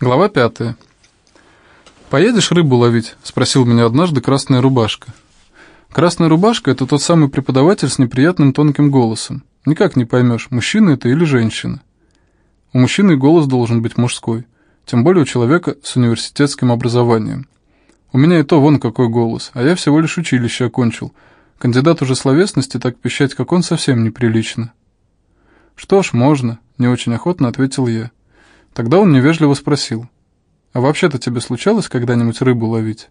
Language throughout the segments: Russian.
Глава пятая. «Поедешь рыбу ловить?» — спросил меня однажды красная рубашка. Красная рубашка — это тот самый преподаватель с неприятным тонким голосом. Никак не поймешь, мужчина это или женщина. У мужчины голос должен быть мужской, тем более у человека с университетским образованием. У меня и то вон какой голос, а я всего лишь училище окончил. Кандидат уже словесности так пищать, как он, совсем неприлично. «Что ж, можно», — не очень охотно ответил я. Тогда он невежливо спросил, «А вообще-то тебе случалось когда-нибудь рыбу ловить?»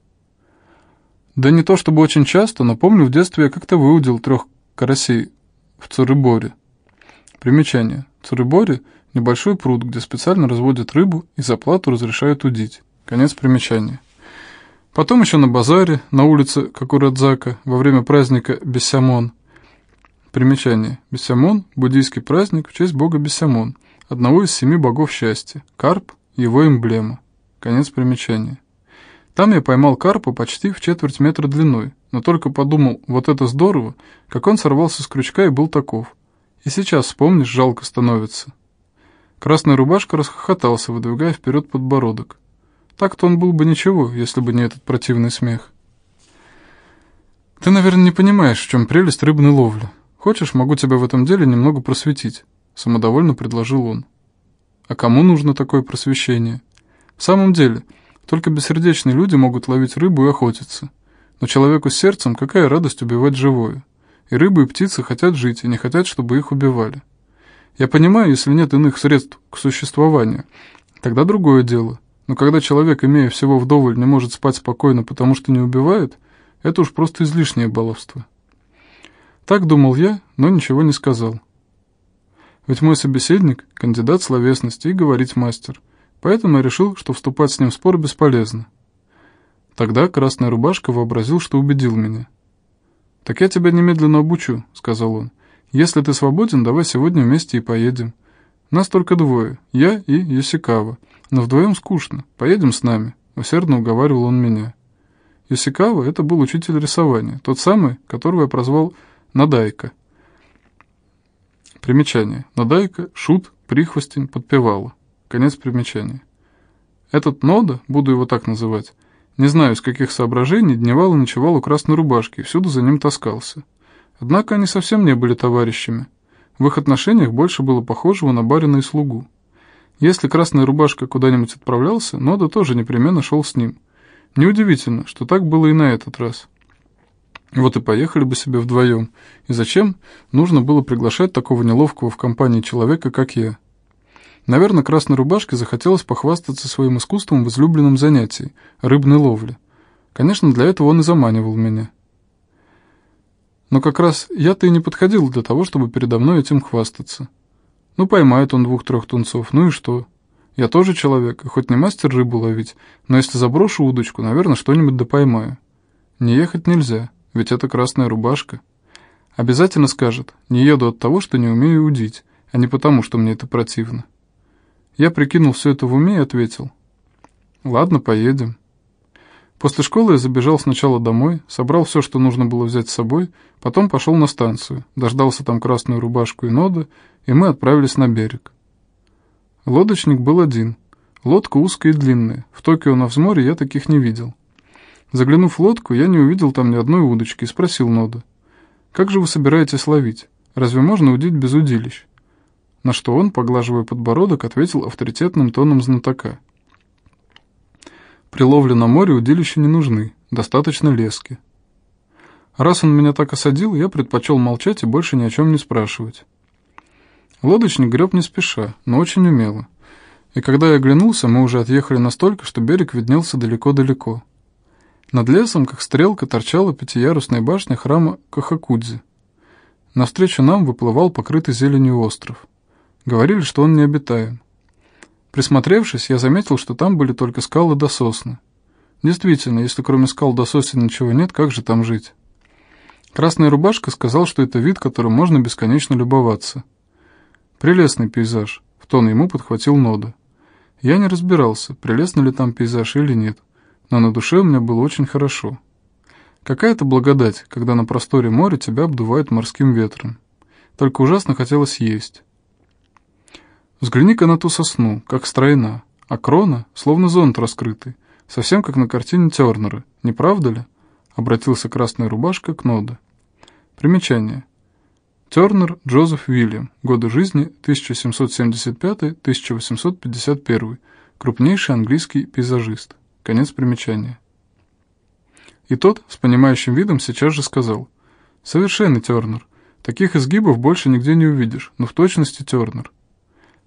«Да не то чтобы очень часто, но помню, в детстве я как-то выудил трех карасей в Цурыборе». Примечание. Цурыборе – небольшой пруд, где специально разводят рыбу и за плату разрешают удить. Конец примечания. Потом еще на базаре, на улице Кокурадзака, во время праздника Бесямон. Примечание. Бесямон – буддийский праздник в честь бога Бесямон – одного из семи богов счастья. Карп – его эмблема. Конец примечания. Там я поймал карпа почти в четверть метра длиной, но только подумал, вот это здорово, как он сорвался с крючка и был таков. И сейчас, вспомнишь, жалко становится. Красная рубашка расхохотался, выдвигая вперед подбородок. Так-то он был бы ничего, если бы не этот противный смех. Ты, наверное, не понимаешь, в чем прелесть рыбной ловли. Хочешь, могу тебя в этом деле немного просветить самодовольно предложил он. А кому нужно такое просвещение? В самом деле, только бессердечные люди могут ловить рыбу и охотиться. Но человеку с сердцем какая радость убивать живое. И рыбы, и птицы хотят жить, и не хотят, чтобы их убивали. Я понимаю, если нет иных средств к существованию, тогда другое дело. Но когда человек, имея всего вдоволь, не может спать спокойно, потому что не убивает, это уж просто излишнее баловство. Так думал я, но ничего не сказал. Ведь мой собеседник – кандидат словесности и говорить мастер, поэтому я решил, что вступать с ним в спор бесполезно. Тогда красная рубашка вообразил, что убедил меня. «Так я тебя немедленно обучу», — сказал он. «Если ты свободен, давай сегодня вместе и поедем. Нас только двое, я и Юсикава. Но вдвоем скучно, поедем с нами», — усердно уговаривал он меня. Юсикава — это был учитель рисования, тот самый, которого я прозвал Надайка — Примечание. Надайка, шут, прихвостень, подпевала. Конец примечания. Этот Нода, буду его так называть, не знаю, из каких соображений, дневал и ночевал у красной рубашки и всюду за ним таскался. Однако они совсем не были товарищами. В их отношениях больше было похожего на барина и слугу. Если красная рубашка куда-нибудь отправлялся, Нода тоже непременно шел с ним. Неудивительно, что так было и на этот раз. Вот и поехали бы себе вдвоем. И зачем нужно было приглашать такого неловкого в компании человека, как я? Наверное, красной рубашке захотелось похвастаться своим искусством в излюбленном занятии – рыбной ловле. Конечно, для этого он и заманивал меня. Но как раз я-то и не подходил для того, чтобы передо мной этим хвастаться. Ну, поймает он двух-трех тунцов, ну и что? Я тоже человек, и хоть не мастер рыбу ловить, но если заброшу удочку, наверное, что-нибудь да поймаю. Не ехать нельзя. Ведь это красная рубашка. Обязательно скажет, не еду от того, что не умею удить, а не потому, что мне это противно. Я прикинул все это в уме и ответил. Ладно, поедем. После школы я забежал сначала домой, собрал все, что нужно было взять с собой, потом пошел на станцию, дождался там красную рубашку и нода, и мы отправились на берег. Лодочник был один. Лодка узкая и длинная. В Токио на взморье я таких не видел. Заглянув в лодку, я не увидел там ни одной удочки и спросил Нода. «Как же вы собираетесь ловить? Разве можно удить без удилищ?» На что он, поглаживая подбородок, ответил авторитетным тоном знатока. «При ловле на море удилища не нужны, достаточно лески». Раз он меня так осадил, я предпочел молчать и больше ни о чем не спрашивать. Лодочник греб не спеша, но очень умело. И когда я оглянулся, мы уже отъехали настолько, что берег виднелся далеко-далеко. Над лесом, как стрелка, торчала пятиярусная башня храма Кахакудзи. Навстречу нам выплывал покрытый зеленью остров. Говорили, что он необитаем. Присмотревшись, я заметил, что там были только скалы до сосны. Действительно, если кроме скал до сосен ничего нет, как же там жить? Красная рубашка сказал, что это вид, которым можно бесконечно любоваться. Прелестный пейзаж, в тон ему подхватил Нода. Я не разбирался, прелестный ли там пейзаж или нет но на душе у меня было очень хорошо. Какая-то благодать, когда на просторе моря тебя обдувает морским ветром. Только ужасно хотелось есть. Взгляни-ка на ту сосну, как стройна, а крона словно зонт раскрытый, совсем как на картине Тернера, не правда ли?» Обратился красная рубашка к Ноде. Примечание. Тернер Джозеф Уильям. Годы жизни 1775-1851. Крупнейший английский пейзажист. Конец примечания. И тот, с понимающим видом, сейчас же сказал. «Совершенно Тернер. Таких изгибов больше нигде не увидишь, но в точности Тернер».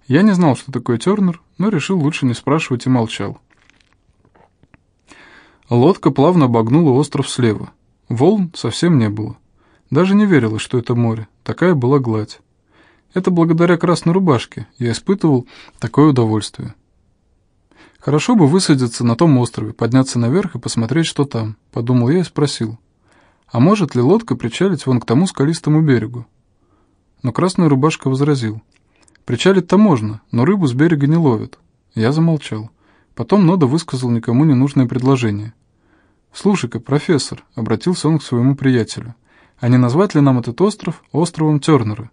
Я не знал, что такое Тернер, но решил лучше не спрашивать и молчал. Лодка плавно обогнула остров слева. Волн совсем не было. Даже не верилось, что это море. Такая была гладь. Это благодаря красной рубашке я испытывал такое удовольствие. Хорошо бы высадиться на том острове, подняться наверх и посмотреть, что там, подумал я и спросил. А может ли лодка причалить вон к тому скалистому берегу? Но красная рубашка возразил. Причалить-то можно, но рыбу с берега не ловят. Я замолчал. Потом Нода высказал никому не нужное предложение. «Слушай-ка, профессор», — обратился он к своему приятелю, а не назвать ли нам этот остров островом Тернера?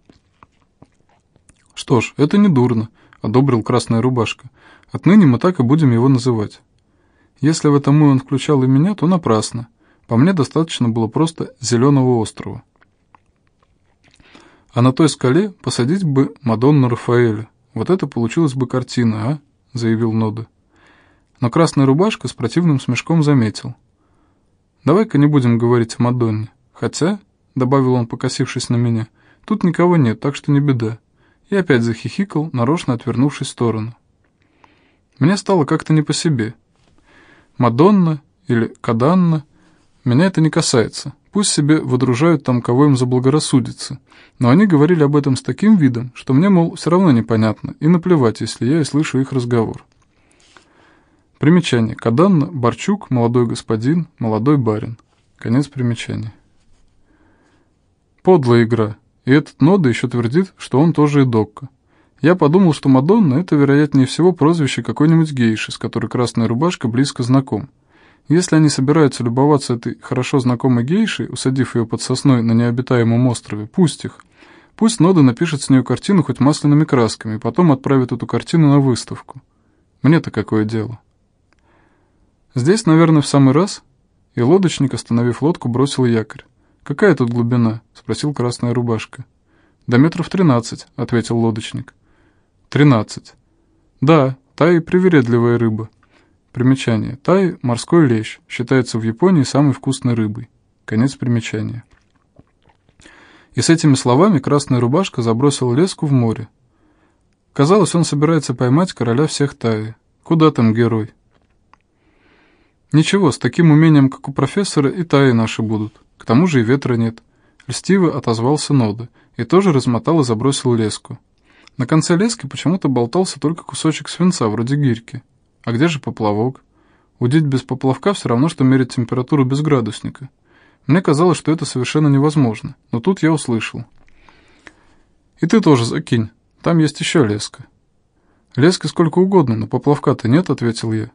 Что ж, это не дурно, одобрил Красная Рубашка. Отныне мы так и будем его называть. Если в этом мы он включал и меня, то напрасно. По мне достаточно было просто Зеленого острова. А на той скале посадить бы Мадонну Рафаэля. Вот это получилась бы картина, а? заявил Нода. Но Красная Рубашка с противным смешком заметил. Давай-ка не будем говорить о Мадонне. Хотя, — добавил он, покосившись на меня. «Тут никого нет, так что не беда». И опять захихикал, нарочно отвернувшись в сторону. Мне стало как-то не по себе. Мадонна или Каданна, меня это не касается. Пусть себе выдружают там, кого им заблагорассудится. Но они говорили об этом с таким видом, что мне, мол, все равно непонятно, и наплевать, если я и слышу их разговор. Примечание. Каданна, Борчук, молодой господин, молодой барин. Конец примечания. Подлая игра. И этот Нода еще твердит, что он тоже и Докка. Я подумал, что Мадонна — это, вероятнее всего, прозвище какой-нибудь гейши, с которой красная рубашка близко знаком. Если они собираются любоваться этой хорошо знакомой гейшей, усадив ее под сосной на необитаемом острове, пусть их. Пусть Нода напишет с нее картину хоть масляными красками, и потом отправит эту картину на выставку. Мне-то какое дело. Здесь, наверное, в самый раз, и лодочник, остановив лодку, бросил якорь. «Какая тут глубина?» — спросил красная рубашка. «До метров тринадцать», — ответил лодочник. «Тринадцать». «Да, тай — привередливая рыба». Примечание. Тай — морской лещ, считается в Японии самой вкусной рыбой. Конец примечания. И с этими словами красная рубашка забросил леску в море. Казалось, он собирается поймать короля всех Таи. Куда там герой? Ничего, с таким умением, как у профессора, и Таи наши будут. К тому же и ветра нет. Льстиво отозвался Нода и тоже размотал и забросил леску. На конце лески почему-то болтался только кусочек свинца, вроде гирьки. А где же поплавок? Удить без поплавка все равно, что мерить температуру без градусника. Мне казалось, что это совершенно невозможно, но тут я услышал. «И ты тоже закинь, там есть еще леска». «Лески сколько угодно, но поплавка-то нет», — ответил я.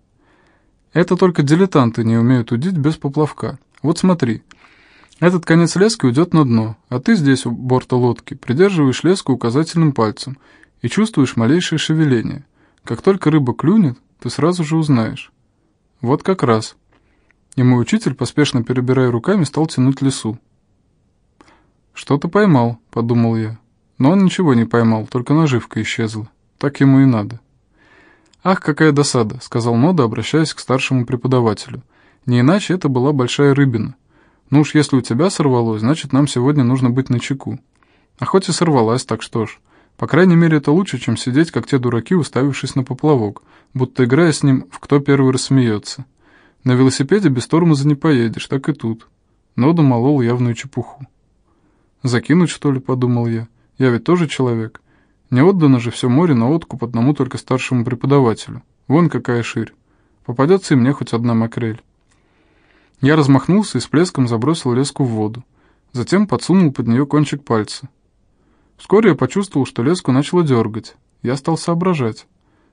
«Это только дилетанты не умеют удить без поплавка. Вот смотри, этот конец лески уйдет на дно, а ты здесь, у борта лодки, придерживаешь леску указательным пальцем и чувствуешь малейшее шевеление. Как только рыба клюнет, ты сразу же узнаешь. Вот как раз. И мой учитель, поспешно перебирая руками, стал тянуть лесу. «Что-то поймал», — подумал я. Но он ничего не поймал, только наживка исчезла. Так ему и надо. «Ах, какая досада», — сказал Нода, обращаясь к старшему преподавателю. «Не иначе это была большая рыбина. Ну уж если у тебя сорвалось, значит, нам сегодня нужно быть начеку. А хоть и сорвалась, так что ж. По крайней мере, это лучше, чем сидеть, как те дураки, уставившись на поплавок, будто играя с ним в кто первый рассмеется. На велосипеде без тормоза не поедешь, так и тут. Нода молол явную чепуху. «Закинуть, что ли?» — подумал я. «Я ведь тоже человек. Не отдано же все море на откуп одному только старшему преподавателю. Вон какая ширь. Попадется и мне хоть одна макрель». Я размахнулся и с плеском забросил леску в воду. Затем подсунул под нее кончик пальца. Вскоре я почувствовал, что леску начало дергать. Я стал соображать.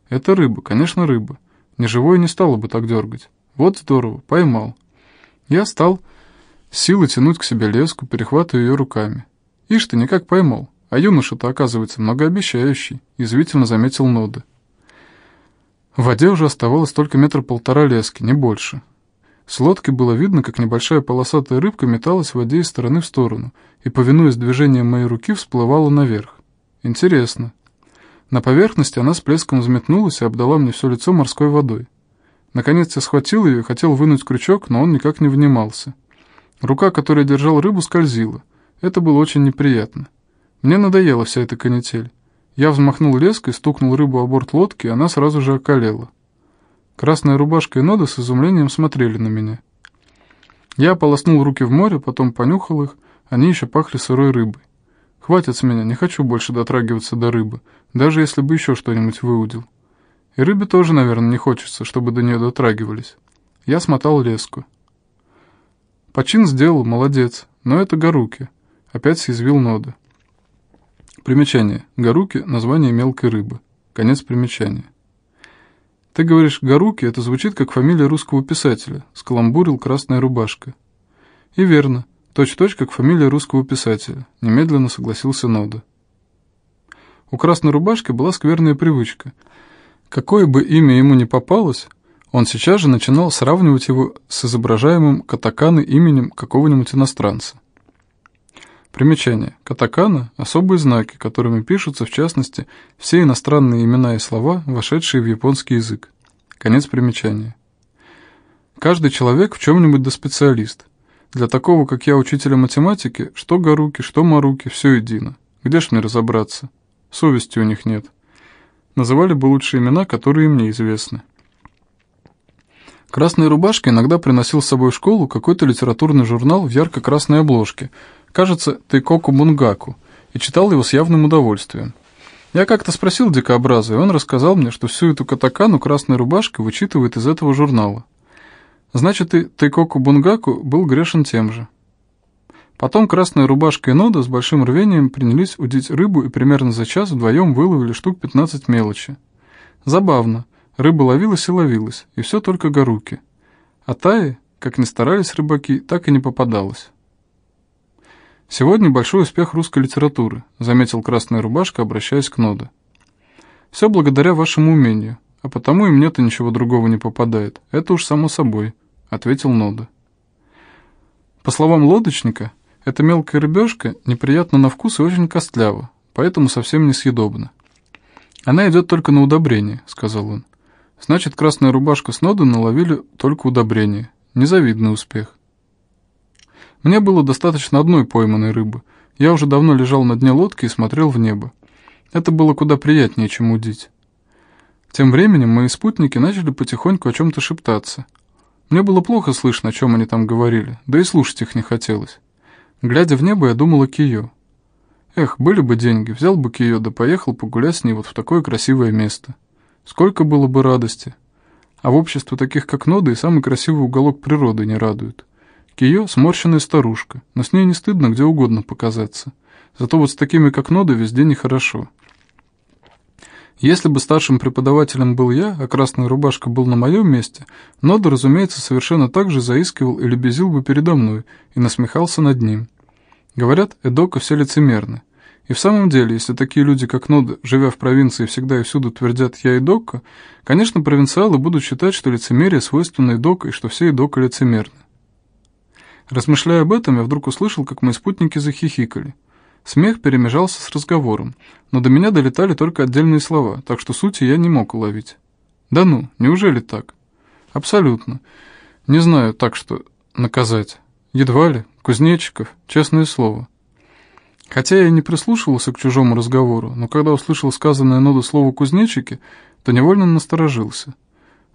Это рыба, конечно, рыба. Неживое не стало бы так дергать. Вот здорово, поймал. Я стал силой тянуть к себе леску, перехватывая ее руками. Ишь ты, никак поймал. А юноша-то, оказывается, многообещающий, язвительно заметил Ноды. В воде уже оставалось только метр полтора лески, не больше. С лодки было видно, как небольшая полосатая рыбка металась в воде из стороны в сторону и, повинуясь движением моей руки, всплывала наверх. Интересно. На поверхности она с плеском взметнулась и обдала мне все лицо морской водой. Наконец я схватил ее и хотел вынуть крючок, но он никак не внимался. Рука, которая держала рыбу, скользила. Это было очень неприятно. Мне надоела вся эта канитель. Я взмахнул леской, стукнул рыбу о борт лодки, и она сразу же околела. Красная рубашка и нода с изумлением смотрели на меня. Я полоснул руки в море, потом понюхал их, они еще пахли сырой рыбой. Хватит с меня, не хочу больше дотрагиваться до рыбы, даже если бы еще что-нибудь выудил. И рыбе тоже, наверное, не хочется, чтобы до нее дотрагивались. Я смотал леску. Почин сделал, молодец, но это горуки. Опять съязвил нода. Примечание. Горуки – название мелкой рыбы. Конец примечания. Ты говоришь «горуки» — это звучит как фамилия русского писателя, скаламбурил «красная рубашка». И верно, точь-точь как фамилия русского писателя, немедленно согласился Нода. У красной рубашки была скверная привычка. Какое бы имя ему ни попалось, он сейчас же начинал сравнивать его с изображаемым катаканы именем какого-нибудь иностранца. Примечание. Катакана – особые знаки, которыми пишутся, в частности, все иностранные имена и слова, вошедшие в японский язык. Конец примечания. Каждый человек в чем-нибудь да специалист. Для такого, как я, учителя математики, что Гаруки, что Маруки, все едино. Где ж мне разобраться? Совести у них нет. Называли бы лучшие имена, которые мне известны. Красная рубашка иногда приносил с собой в школу какой-то литературный журнал в ярко-красной обложке – кажется, Тайкоку Мунгаку, и читал его с явным удовольствием. Я как-то спросил дикообраза, и он рассказал мне, что всю эту катакану красной рубашкой вычитывает из этого журнала. Значит, и Тайкоку Бунгаку был грешен тем же. Потом красная рубашка и Нода с большим рвением принялись удить рыбу и примерно за час вдвоем выловили штук 15 мелочи. Забавно. Рыба ловилась и ловилась, и все только горуки. А Таи, как ни старались рыбаки, так и не попадалось. «Сегодня большой успех русской литературы», — заметил Красная Рубашка, обращаясь к Ноде. «Все благодаря вашему умению, а потому и мне-то ничего другого не попадает. Это уж само собой», — ответил Нода. По словам лодочника, эта мелкая рыбешка неприятна на вкус и очень костлява, поэтому совсем несъедобна. «Она идет только на удобрение», — сказал он. «Значит, красная рубашка с Нода наловили только удобрение. Незавидный успех». Мне было достаточно одной пойманной рыбы. Я уже давно лежал на дне лодки и смотрел в небо. Это было куда приятнее, чем удить. Тем временем мои спутники начали потихоньку о чем-то шептаться. Мне было плохо слышно, о чем они там говорили, да и слушать их не хотелось. Глядя в небо, я думал о Кио. Эх, были бы деньги, взял бы Кио, да поехал погулять с ней вот в такое красивое место. Сколько было бы радости. А в обществе таких, как Нода, и самый красивый уголок природы не радует. Кио – сморщенная старушка, но с ней не стыдно где угодно показаться. Зато вот с такими, как Нода, везде нехорошо. Если бы старшим преподавателем был я, а красная рубашка был на моем месте, Нода, разумеется, совершенно так же заискивал или безил бы передо мной и насмехался над ним. Говорят, Эдока все лицемерны. И в самом деле, если такие люди, как Нода, живя в провинции, всегда и всюду твердят «я Эдока», конечно, провинциалы будут считать, что лицемерие свойственно Эдока и что все Эдока лицемерны. Размышляя об этом, я вдруг услышал, как мои спутники захихикали. Смех перемежался с разговором, но до меня долетали только отдельные слова, так что сути я не мог уловить. Да ну, неужели так? Абсолютно. Не знаю, так что наказать. Едва ли, Кузнечиков, честное слово. Хотя я не прислушивался к чужому разговору, но когда услышал сказанное Нода слово «кузнечики», то невольно насторожился.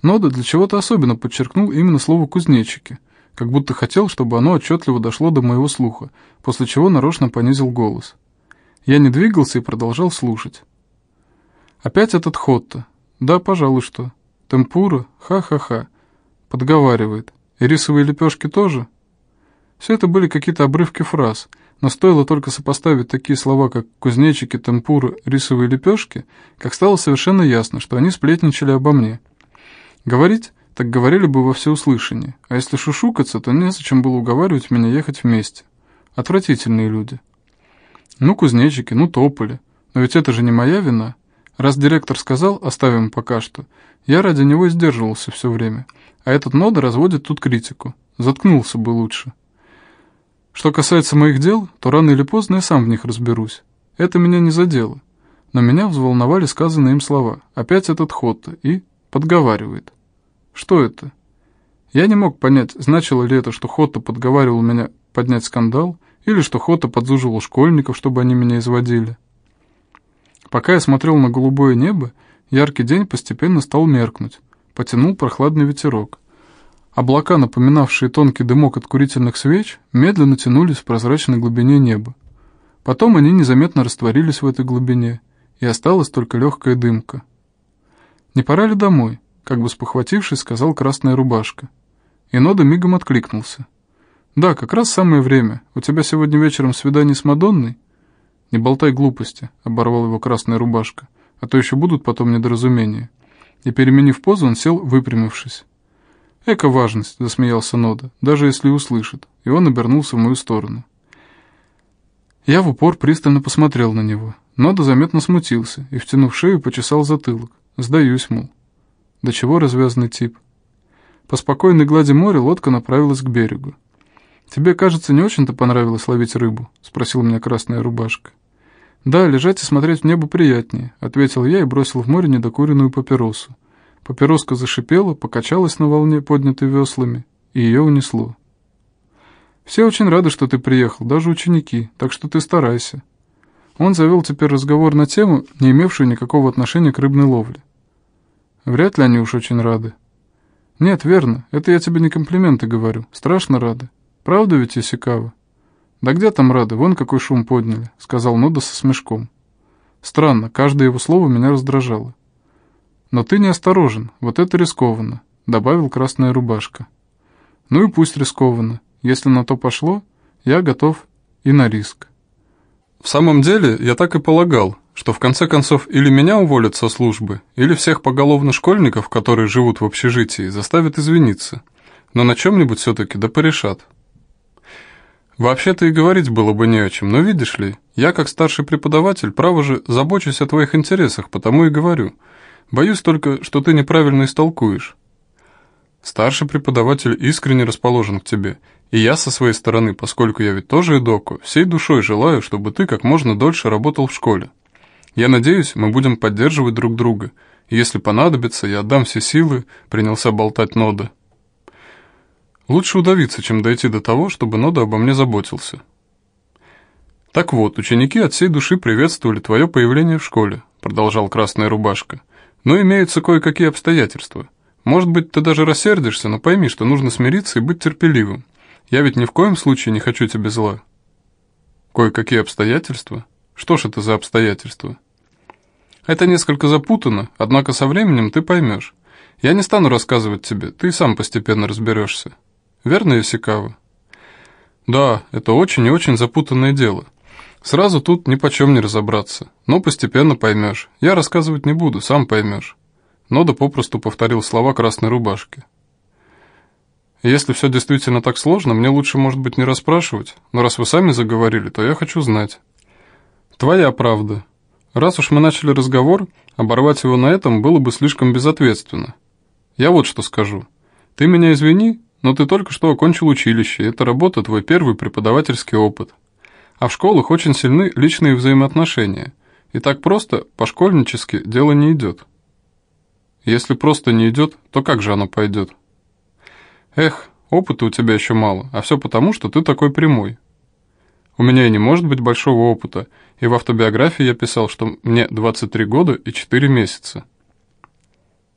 Нода для чего-то особенно подчеркнул именно слово «кузнечики», как будто хотел, чтобы оно отчетливо дошло до моего слуха, после чего нарочно понизил голос. Я не двигался и продолжал слушать. Опять этот ход-то. Да, пожалуй, что. Темпура, ха-ха-ха. Подговаривает. И рисовые лепешки тоже? Все это были какие-то обрывки фраз, но стоило только сопоставить такие слова, как кузнечики, темпура, рисовые лепешки, как стало совершенно ясно, что они сплетничали обо мне. Говорить так говорили бы во всеуслышание, а если шушукаться, то незачем было уговаривать меня ехать вместе. Отвратительные люди. Ну, кузнечики, ну, тополи. Но ведь это же не моя вина. Раз директор сказал, оставим пока что, я ради него сдерживался все время, а этот Нода разводит тут критику. Заткнулся бы лучше. Что касается моих дел, то рано или поздно я сам в них разберусь. Это меня не задело. Но меня взволновали сказанные им слова. Опять этот ход и подговаривает. Что это? Я не мог понять, значило ли это, что Хотто подговаривал меня поднять скандал, или что Хотто подзуживал школьников, чтобы они меня изводили. Пока я смотрел на голубое небо, яркий день постепенно стал меркнуть, потянул прохладный ветерок. Облака, напоминавшие тонкий дымок от курительных свеч, медленно тянулись в прозрачной глубине неба. Потом они незаметно растворились в этой глубине, и осталась только легкая дымка. «Не пора ли домой?» — как бы спохватившись, сказал красная рубашка. И мигом откликнулся. «Да, как раз самое время. У тебя сегодня вечером свидание с Мадонной?» «Не болтай глупости», — оборвал его красная рубашка, «а то еще будут потом недоразумения». И, переменив позу, он сел, выпрямившись. «Эка важность», — засмеялся Нода, «даже если услышит». И он обернулся в мою сторону. Я в упор пристально посмотрел на него. Нода заметно смутился и, втянув шею, почесал затылок. Сдаюсь, мол. До чего развязанный тип. По спокойной глади моря лодка направилась к берегу. «Тебе, кажется, не очень-то понравилось ловить рыбу?» — спросил меня красная рубашка. «Да, лежать и смотреть в небо приятнее», — ответил я и бросил в море недокуренную папиросу. Папироска зашипела, покачалась на волне, поднятой веслами, и ее унесло. «Все очень рады, что ты приехал, даже ученики, так что ты старайся». Он завел теперь разговор на тему, не имевшую никакого отношения к рыбной ловле. «Вряд ли они уж очень рады». «Нет, верно, это я тебе не комплименты говорю, страшно рады. Правда ведь, Исикава?» «Да где там рады, вон какой шум подняли», — сказал Нода со смешком. Странно, каждое его слово меня раздражало. «Но ты неосторожен, вот это рискованно», — добавил красная рубашка. «Ну и пусть рискованно. Если на то пошло, я готов и на риск». В самом деле, я так и полагал, что в конце концов или меня уволят со службы, или всех поголовно школьников, которые живут в общежитии, заставят извиниться. Но на чем-нибудь все-таки да порешат. Вообще-то и говорить было бы не о чем, но видишь ли, я как старший преподаватель, право же, забочусь о твоих интересах, потому и говорю. Боюсь только, что ты неправильно истолкуешь. Старший преподаватель искренне расположен к тебе, и я со своей стороны, поскольку я ведь тоже идоку, всей душой желаю, чтобы ты как можно дольше работал в школе. Я надеюсь, мы будем поддерживать друг друга, если понадобится, я отдам все силы, принялся болтать Нода. Лучше удавиться, чем дойти до того, чтобы Нода обо мне заботился. Так вот, ученики от всей души приветствовали твое появление в школе, продолжал Красная Рубашка. Но имеются кое-какие обстоятельства. Может быть, ты даже рассердишься, но пойми, что нужно смириться и быть терпеливым. Я ведь ни в коем случае не хочу тебе зла. Кое-какие обстоятельства? Что ж это за обстоятельства? Это несколько запутано, однако со временем ты поймешь. Я не стану рассказывать тебе, ты сам постепенно разберешься. Верно, Исикава? Да, это очень и очень запутанное дело. Сразу тут ни почем не разобраться, но постепенно поймешь. Я рассказывать не буду, сам поймешь. Нода попросту повторил слова красной рубашки. Если все действительно так сложно, мне лучше, может быть, не расспрашивать, но раз вы сами заговорили, то я хочу знать. Твоя правда. Раз уж мы начали разговор, оборвать его на этом было бы слишком безответственно. Я вот что скажу. Ты меня извини, но ты только что окончил училище, и эта работа твой первый преподавательский опыт. А в школах очень сильны личные взаимоотношения, и так просто, по-школьнически, дело не идет. Если просто не идет, то как же оно пойдет? Эх, опыта у тебя еще мало, а все потому, что ты такой прямой. У меня и не может быть большого опыта, и в автобиографии я писал, что мне 23 года и 4 месяца.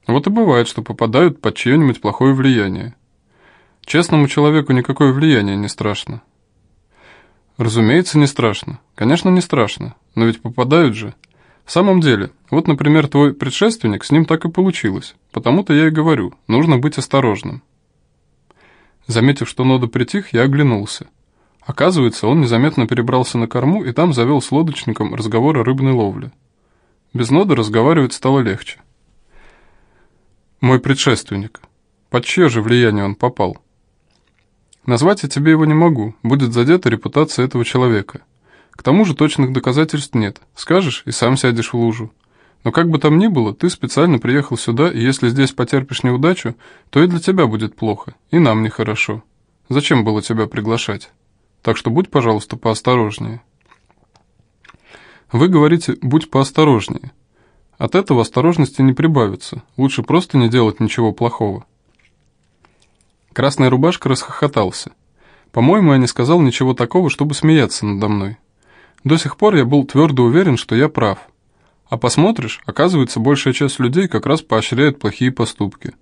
Вот и бывает, что попадают под чье-нибудь плохое влияние. Честному человеку никакое влияние не страшно. Разумеется, не страшно. Конечно, не страшно. Но ведь попадают же. В самом деле, вот, например, твой предшественник, с ним так и получилось. Потому-то я и говорю, нужно быть осторожным. Заметив, что Нода притих, я оглянулся. Оказывается, он незаметно перебрался на корму и там завел с лодочником разговор о рыбной ловле. Без Ноды разговаривать стало легче. «Мой предшественник. Под чье же влияние он попал?» Назвать я тебе его не могу, будет задета репутация этого человека. К тому же точных доказательств нет. Скажешь, и сам сядешь в лужу. Но как бы там ни было, ты специально приехал сюда, и если здесь потерпишь неудачу, то и для тебя будет плохо, и нам нехорошо. Зачем было тебя приглашать? Так что будь, пожалуйста, поосторожнее. Вы говорите «будь поосторожнее». От этого осторожности не прибавится, лучше просто не делать ничего плохого. Красная рубашка расхохотался. По-моему, я не сказал ничего такого, чтобы смеяться надо мной. До сих пор я был твердо уверен, что я прав. А посмотришь, оказывается, большая часть людей как раз поощряет плохие поступки.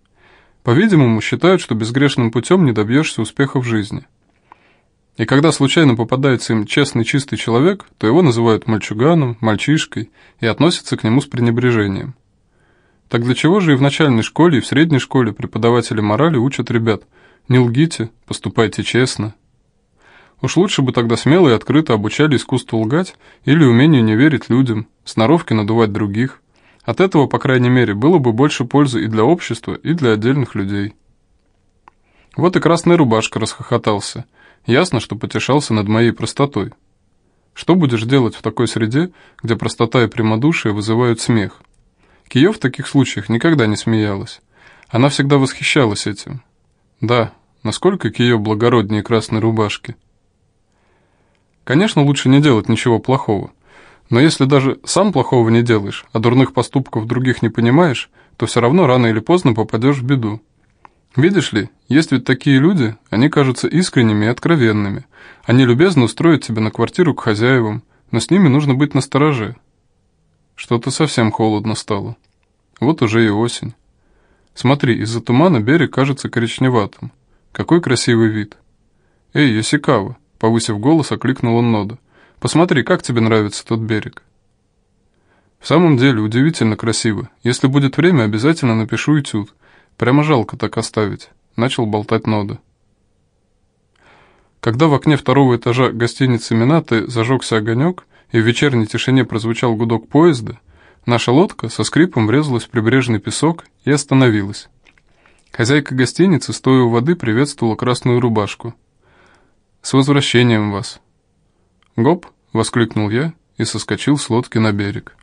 По-видимому, считают, что безгрешным путем не добьешься успеха в жизни. И когда случайно попадается им честный чистый человек, то его называют мальчуганом, мальчишкой и относятся к нему с пренебрежением. Так для чего же и в начальной школе, и в средней школе преподаватели морали учат ребят «не лгите, поступайте честно». Уж лучше бы тогда смело и открыто обучали искусству лгать или умению не верить людям, сноровке надувать других. От этого, по крайней мере, было бы больше пользы и для общества, и для отдельных людей. Вот и красная рубашка расхохотался. Ясно, что потешался над моей простотой. Что будешь делать в такой среде, где простота и прямодушие вызывают смех? Киев в таких случаях никогда не смеялась. Она всегда восхищалась этим. Да, насколько Киев благороднее красной рубашки – Конечно, лучше не делать ничего плохого. Но если даже сам плохого не делаешь, а дурных поступков других не понимаешь, то все равно рано или поздно попадешь в беду. Видишь ли, есть ведь такие люди, они кажутся искренними и откровенными. Они любезно устроят тебя на квартиру к хозяевам, но с ними нужно быть настороже. Что-то совсем холодно стало. Вот уже и осень. Смотри, из-за тумана берег кажется коричневатым. Какой красивый вид. Эй, Ясикава, Повысив голос, окликнул он Нода. «Посмотри, как тебе нравится тот берег?» «В самом деле, удивительно красиво. Если будет время, обязательно напишу этюд. Прямо жалко так оставить», — начал болтать Нода. Когда в окне второго этажа гостиницы Минаты зажегся огонек, и в вечерней тишине прозвучал гудок поезда, наша лодка со скрипом врезалась в прибрежный песок и остановилась. Хозяйка гостиницы, стоя у воды, приветствовала красную рубашку — «С возвращением вас!» «Гоп!» — воскликнул я и соскочил с лодки на берег.